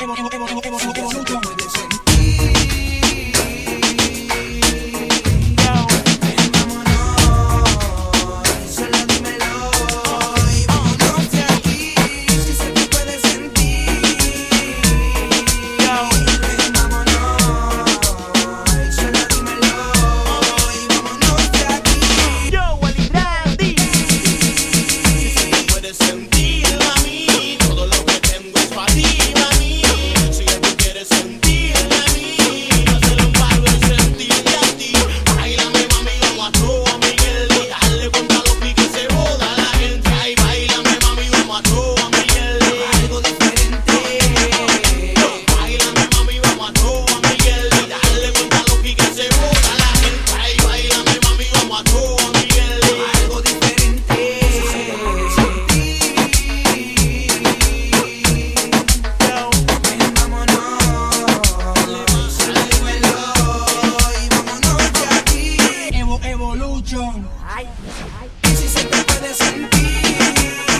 you, and you, you. Revolution. Ay, ay. Si se trata sentir.